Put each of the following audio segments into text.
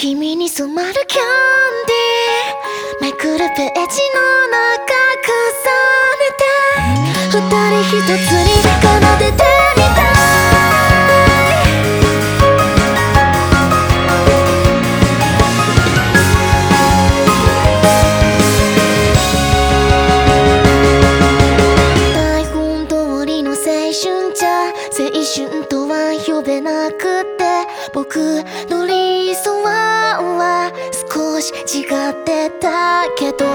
君に染まるキャンディー。めくるページの中重ねて。二人一つに奏でてみたい。台本通りの青春じゃ青春とは呼べなくて。僕の少し違ってたけど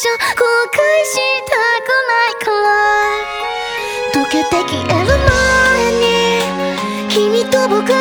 所後悔したくないから。溶けて消える前に君と僕